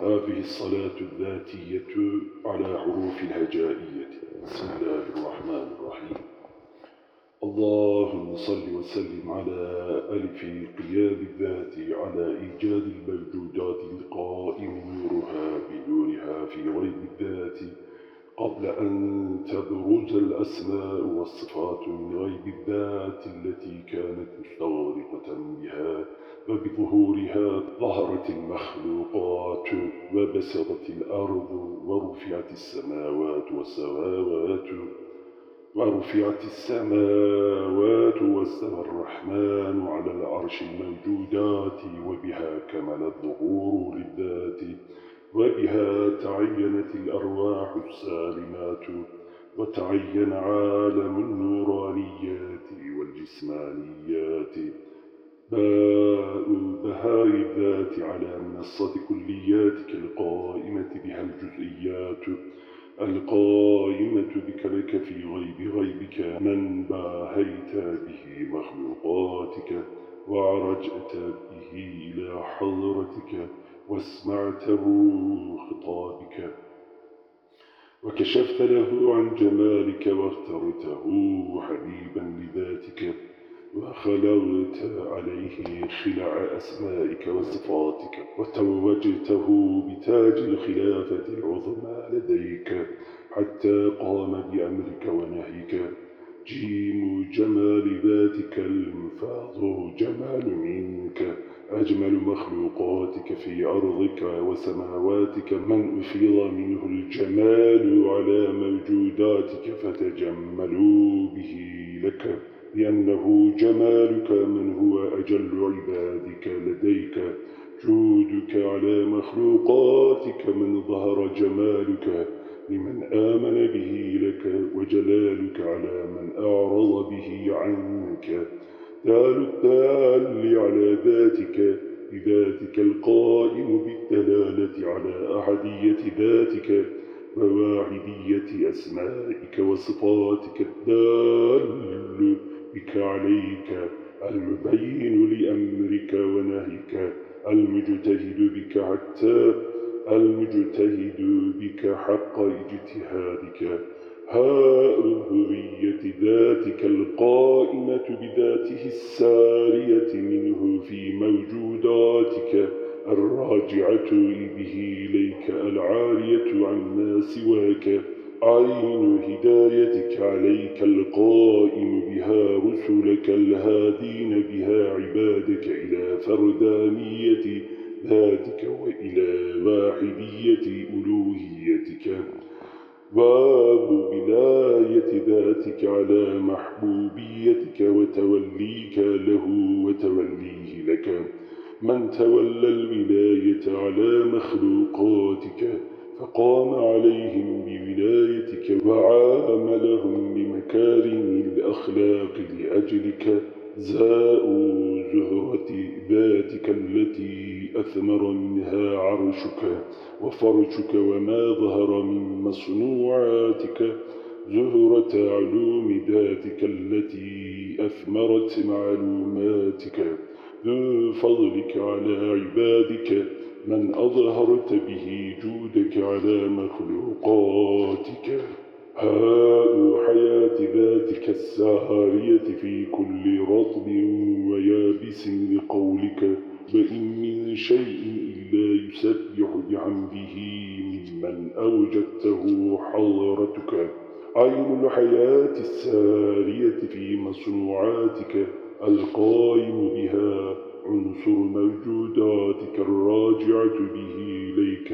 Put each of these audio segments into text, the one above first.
هذه الصلاة الذاتية على حروف الهجائية. بسم الله الرحمن الرحيم. اللهم صل وسلم على ألف قيام الذات على إيجاد الموجودات القائم نورها بنورها في غيب الذات. قبل أن تبرز الأسماء والصفات من غيب الذات التي كانت مستغرقة بها وبظهورها ظهرت المخلوقات وبسطت الأرض ورفعت السماوات والسماوات ورفعت السماوات واستوى الرحمن على العرش الموجودات وبها كمل الظهور للذات وبها تعينت الأرواح السالمات وتعين عالم النورانيات والجسمانيات. باء بهاء الذات على منصة القائمة الجزئيات القائمة بك لك في غيب غيبك من باهيت به مخلوقاتك وعرجت به إلى حضرتك واسمعته خطابك وكشفت له عن جمالك واخترته حبيبا لذاتك وخلوت عليه خلع أسمائك وصفاتك وتوجته بتاج الخلافة العظمى لديك حتى قام بأمرك ونهيك. جيم جمال ذاتك المفاض جمال منك. أجمل مخلوقاتك في أرضك وسماواتك من أفيض منه الجمال على موجوداتك فتجملوا به لك. لأنه جمالك من هو أجل عبادك لديك. جودك على مخلوقاتك من ظهر جمالك. لمن آمن به لك وجلالك على من أعرض به عنك. دال الدال على ذاتك بذاتك القائم بالدلالة على أحدية ذاتك وواحدية أسمائك وصفاتك الدال. بك عليك المبين لأمرك ونهيك المجتهد بك حتى المجتهد بك حق اجتهادك. هاء هوية ذاتك القائمة بذاته السارية منه في موجوداتك الراجعة به إليك العارية عما سواك. عين هدايتك عليك القائم بها رسلك الهادين بها عبادك إلى فردانية ذاتك وإلى واحدية ألوهيتك باب ولاية ذاتك على محبوبيتك وتوليك له وتوليه لك من تولى الولاية على مخلوقاتك فقام عليهم بولايتك وعاملهم بمكارم الأخلاق لأجلك. زاءوا زهرة ذاتك التي أثمر منها عرشك وفرشك وما ظهر من مصنوعاتك. زهرة علوم ذاتك التي أثمرت معلوماتك. ذو فضلك على عبادك. من أظهرت به جودك على مخلوقاتك. هاء حياة ذاتك السارية في كل رطب ويابس لقولك وإن من شيء إلا يسبح بحمده ممن أوجدته حضرتك. عين الحياة السارية في مصنوعاتك القائم بها عنصر موجوداتك الراجعة به إليك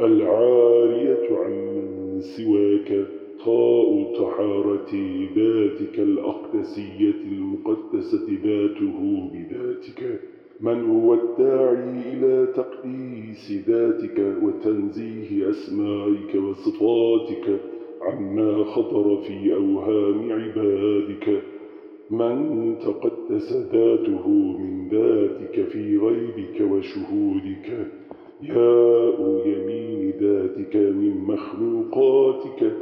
العارية عمن سواك طاء طحارة ذاتك الأقدسية المقدسة ذاته بذاتك من هو الداعي إلى تقديس ذاتك وتنزيه أسمائك وصفاتك عما خطر في أوهام عبادك؟ من تقدس ذاته من ذاتك في غيبك وشهودك ياء يمين ذاتك من مخلوقاتك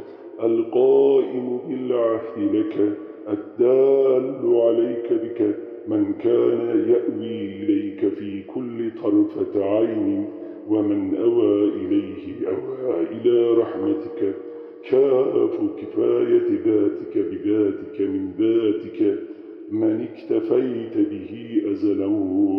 القائم بالعهد لك الدال عليك بك من كان يأوي إليك في كل طرفة عين ومن أوى إليه أوى إلى رحمتك. كاف كفاية ذاتك بذاتك من ذاتك من اكتفيت به أزلا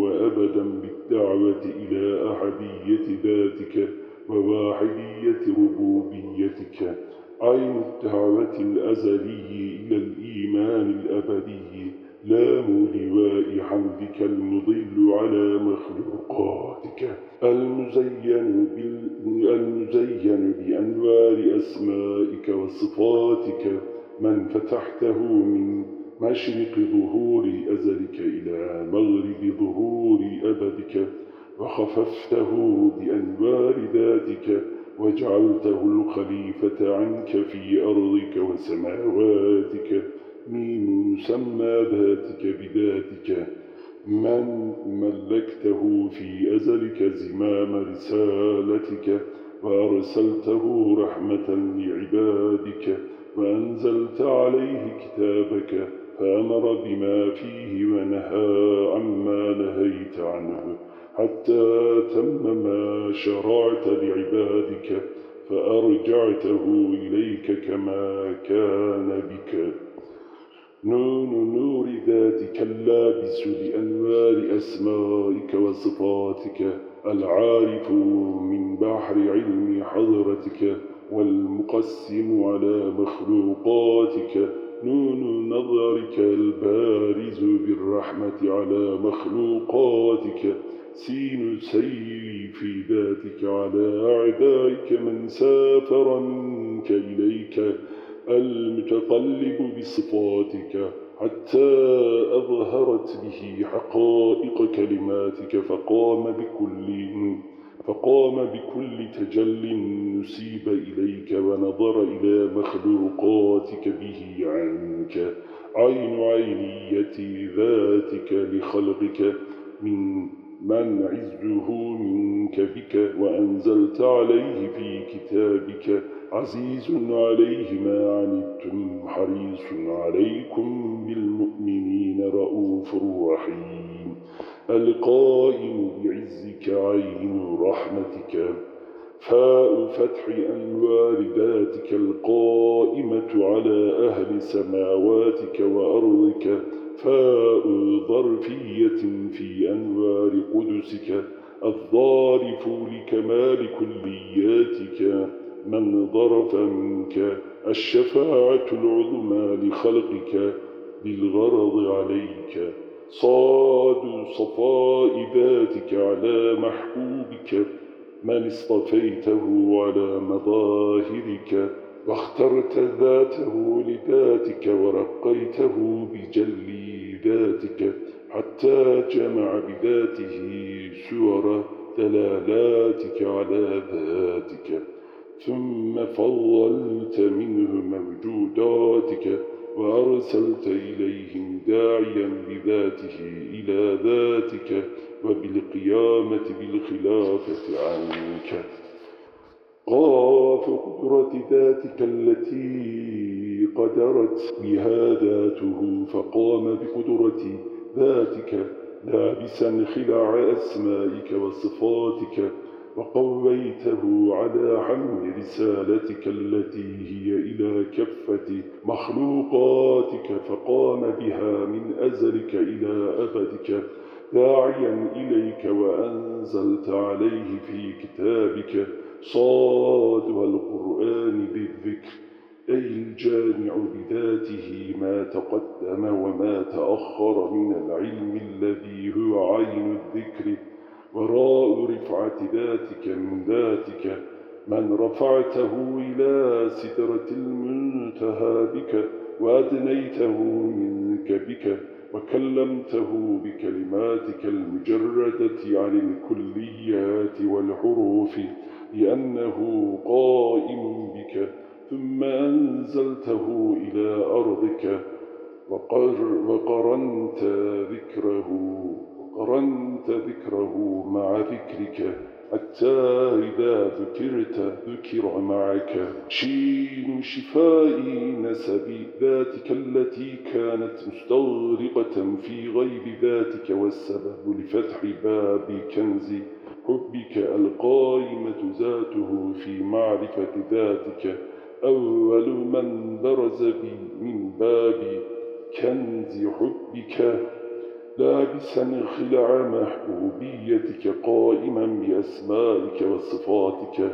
وأبدا بالدعوة إلى أحدية ذاتك وواحدية ربوبيتك. عين الدعوة الأزلي إلى الإيمان الأبدي. لام لواء حمدك المضل على مخلوقاتك. المزين, المزين بأنوار أسمائك وصفاتك. من فتحته من مشرق ظهور أزلك إلى مغرب ظهور أبدك. وخففته بأنوار ذاتك. وجعلته الخليفة عنك في أرضك وسماواتك. ميم سمى ذاتك بذاتك. من ملكته في أزلك زمام رسالتك. وأرسلته رحمة لعبادك. وأنزلت عليه كتابك. فأمر بما فيه ونهى عما نهيت عنه. حتى تم ما شرعت لعبادك. فأرجعته إليك كما كان بك. نون نور ذاتك اللابس لأنوار أسمائك وصفاتك العارف من بحر علم حضرتك والمقسم على مخلوقاتك. نون نظرك البارز بالرحمة على مخلوقاتك. سين سري في ذاتك على أعدائك من سافر منك إليك. المتقلب بصفاتك حتى أظهرت به حقائق كلماتك فقام بكل فقام بكل تجل نسيب إليك ونظر إلى مخلوقاتك به عنك. عين عينية ذاتك لخلقك من من عزه منك بك وأنزلت عليه في كتابك. عزيز عليه ما عنتم حريص عليكم بالمؤمنين رؤوف رحيم. القائم بعزك عين رحمتك. فاء فتح أنوار ذاتك. القائمة على أهل سماواتك وأرضك. فاء ظرفية في أنوار قدسك. الظارف لكمال كلياتك. من ظرف منك الشفاعة العظمى لخلقك بالغرض عليك. صاد صفاء ذاتك على محبوبك. من اصطفيته على مظاهرك. واخترت ذاته لذاتك ورقيته بجلي ذاتك. حتى جمع بذاته سور دلالاتك على ذاتك. ثم فضلت منه موجوداتك وأرسلت إليهم داعيا بذاته إلى ذاتك وبالقيامة بالخلافة عنك. قاف قدرة ذاتك التي قدرت بها ذاته فقام بقدرة ذاتك لابسا خلع أسمائك وصفاتك وقويته على حمل رسالتك التي هي إلى كفة مخلوقاتك فقام بها من أزلك إلى أبدك داعيا إليك وأنزلت عليه في كتابك صاد والقرآن بالذكر أي الجامع بذاته ما تقدم وما تأخر من العلم الذي هو عين الذكر. وراء رفعة ذاتك من ذاتك من رفعته إلى سترة المنتهى بك وأدنيته منك بك وكلمته بكلماتك المجردة عن الكليات والحروف لأنه قائم بك ثم أنزلته إلى أرضك وقر وقرنت ذكره وقرنت ذكره مع ذكرك حتى إذا ذكرت ذكر معك. شين شفاء نسب ذاتك التي كانت مستغرقة في غيب ذاتك والسبب لفتح باب كنز حبك القائمة ذاته في معرفة ذاتك. أول من برز بي من باب كنز حبك. لابسا خلع محبوبيتك قائما بأسمائك وصفاتك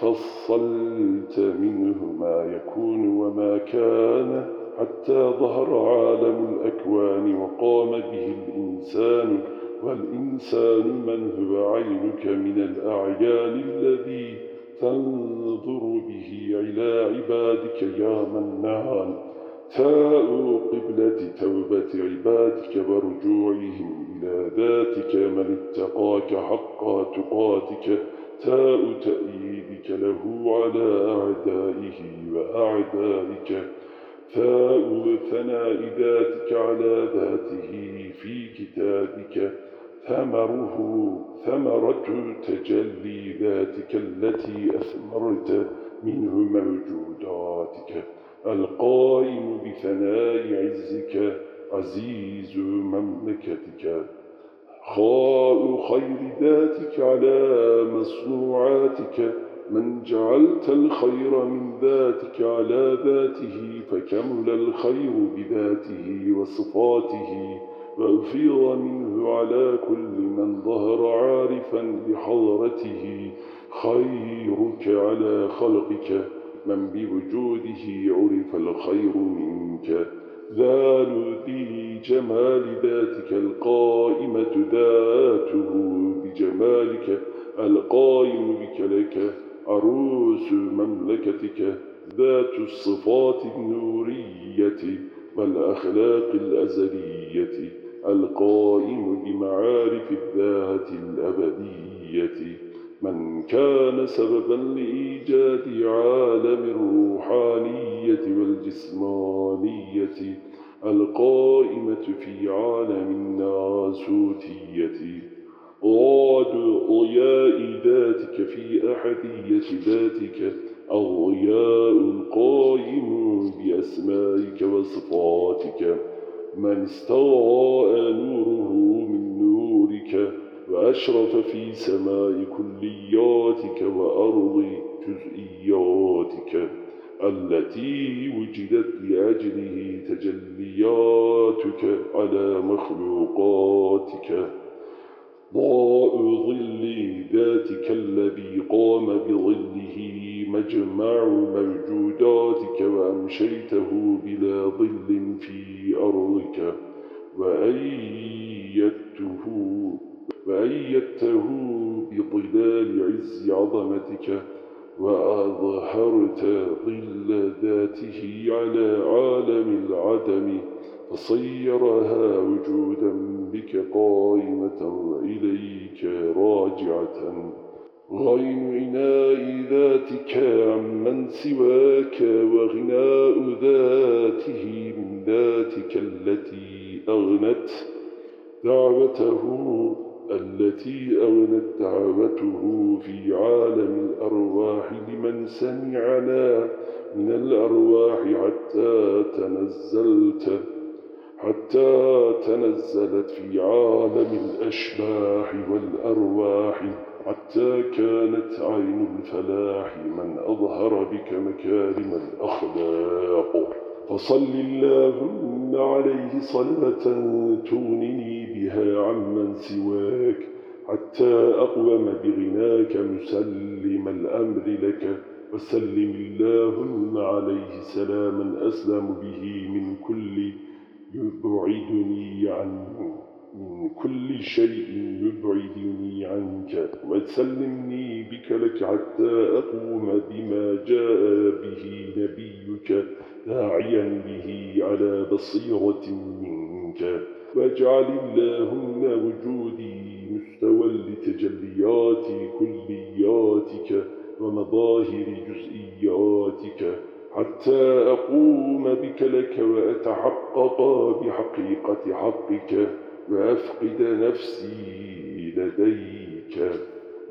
فصلت منه ما يكون وما كان حتى ظهر عالم الأكوان وقام به الإنسان والإنسان من هو عينك من الأعيان الذي تنظر به إلى عبادك يا منان. تاء قبلة توبة عبادك ورجوعهم إلى ذاتك من اتقاك حق تقاتك تاء تأييدك له على أعدائه وأعدائك ثاء ثناء ذاتك على ذاته في كتابك ثمره ثمرة تجلي ذاتك التي أثمرت منه موجوداتك. القائم بثناء عزك عزيز مملكتك. خاء خير ذاتك على مصنوعاتك. من جعلت الخير من ذاتك على ذاته فكمل الخير بذاته وصفاته. وأفيض منه على كل من ظهر عارفا بحضرته خيرك على خلقك. من بوجوده عرف الخير منك. ذال ذي جمال ذاتك القائمة ذاته بجمالك. القائم بك لك عروس مملكتك. ذات الصفات النورية والأخلاق الأزلية. القائم بمعارف الذات الأبدية. من كان سببا لإيجاد عالم الروحانية والجسمانية القائمة في عالم الناسوتية. ضاد ضياء ذاتك في أحدية ذاتك الضياء القائم بأسمائك وصفاتك. من استضاء نوره من نورك وأشرف في سماء كلياتك وأرض جزئياتك التي وجدت لأجله تجلياتك على مخلوقاتك. ضاء ظل ذاتك الذي قام بظله مجمع موجوداتك وأمشيته بلا ظل في أرضك وأيدته وأيدته بظلال عز عظمتك وأظهرت ظل ذاته على عالم العدم فصيرها وجودا بك قائمة إليك راجعة. غين إناء ذاتك عمن سواك وغناء ذاته من ذاتك التي أغنت دعوته التي أغنت دعوته في عالم الأرواح لمن سمعنا من الأرواح حتى تنزلت حتى تنزلت في عالم الأشباح والأرواح حتى كانت عين الفلاح من أظهر بك مكارم الأخلاق. فصل اللهم عليه صلاة تغنني بها عمن سواك حتى أقوم بغناك مسلم الأمر لك وسلم اللهم عليه سلاما أسلم به من كل يبعدني عنه. من كل شيء يبعدني عنك وسلمني بك لك حتى أقوم بما جاء به نبيك داعيا به على بصيرة منك. واجعل اللهم وجودي مستوى لتجليات كلياتك ومظاهر جزئياتك حتى أقوم بك لك وأتحقق بحقيقة حقك. وأفقد نفسي لديك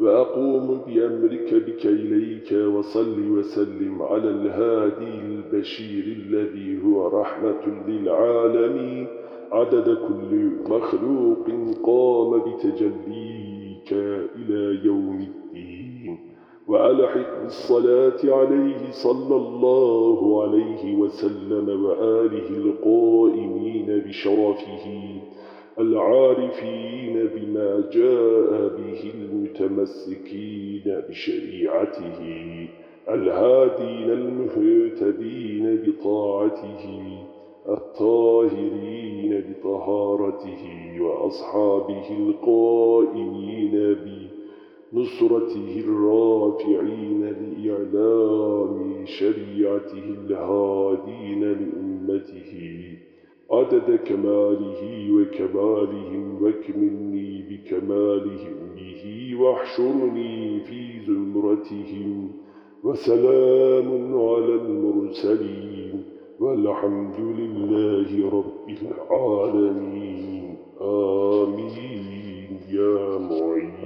وأقوم بأمرك بك إليك وصل وسلم على الهادي البشير الذي هو رحمة للعالمين. عدد كل مخلوق قام بتجليك إلى يوم الدين. وألحق بالصلاة عليه صلى الله عليه وسلم وآله القائمين بشرفه. العارفين بما جاء به المتمسكين بشريعته الهادين المهتدين بطاعته الطاهرين بطهارته وأصحابه القائمين بنصرته الرافعين لإعلام شريعته الهادين لأمته. عدد كماله وكمالهم واكملني بكمالهم به واحشرني في زمرتهم وسلام على المرسلين والحمد لله رب العالمين. آمين. يا معين.